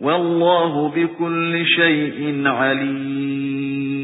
والله بكل شيء عليم.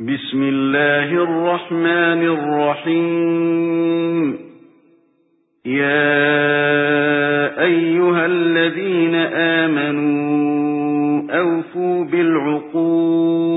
بسم الله الرحمن الرحيم. يا أيها الذين آمنوا أوفوا بالعقود.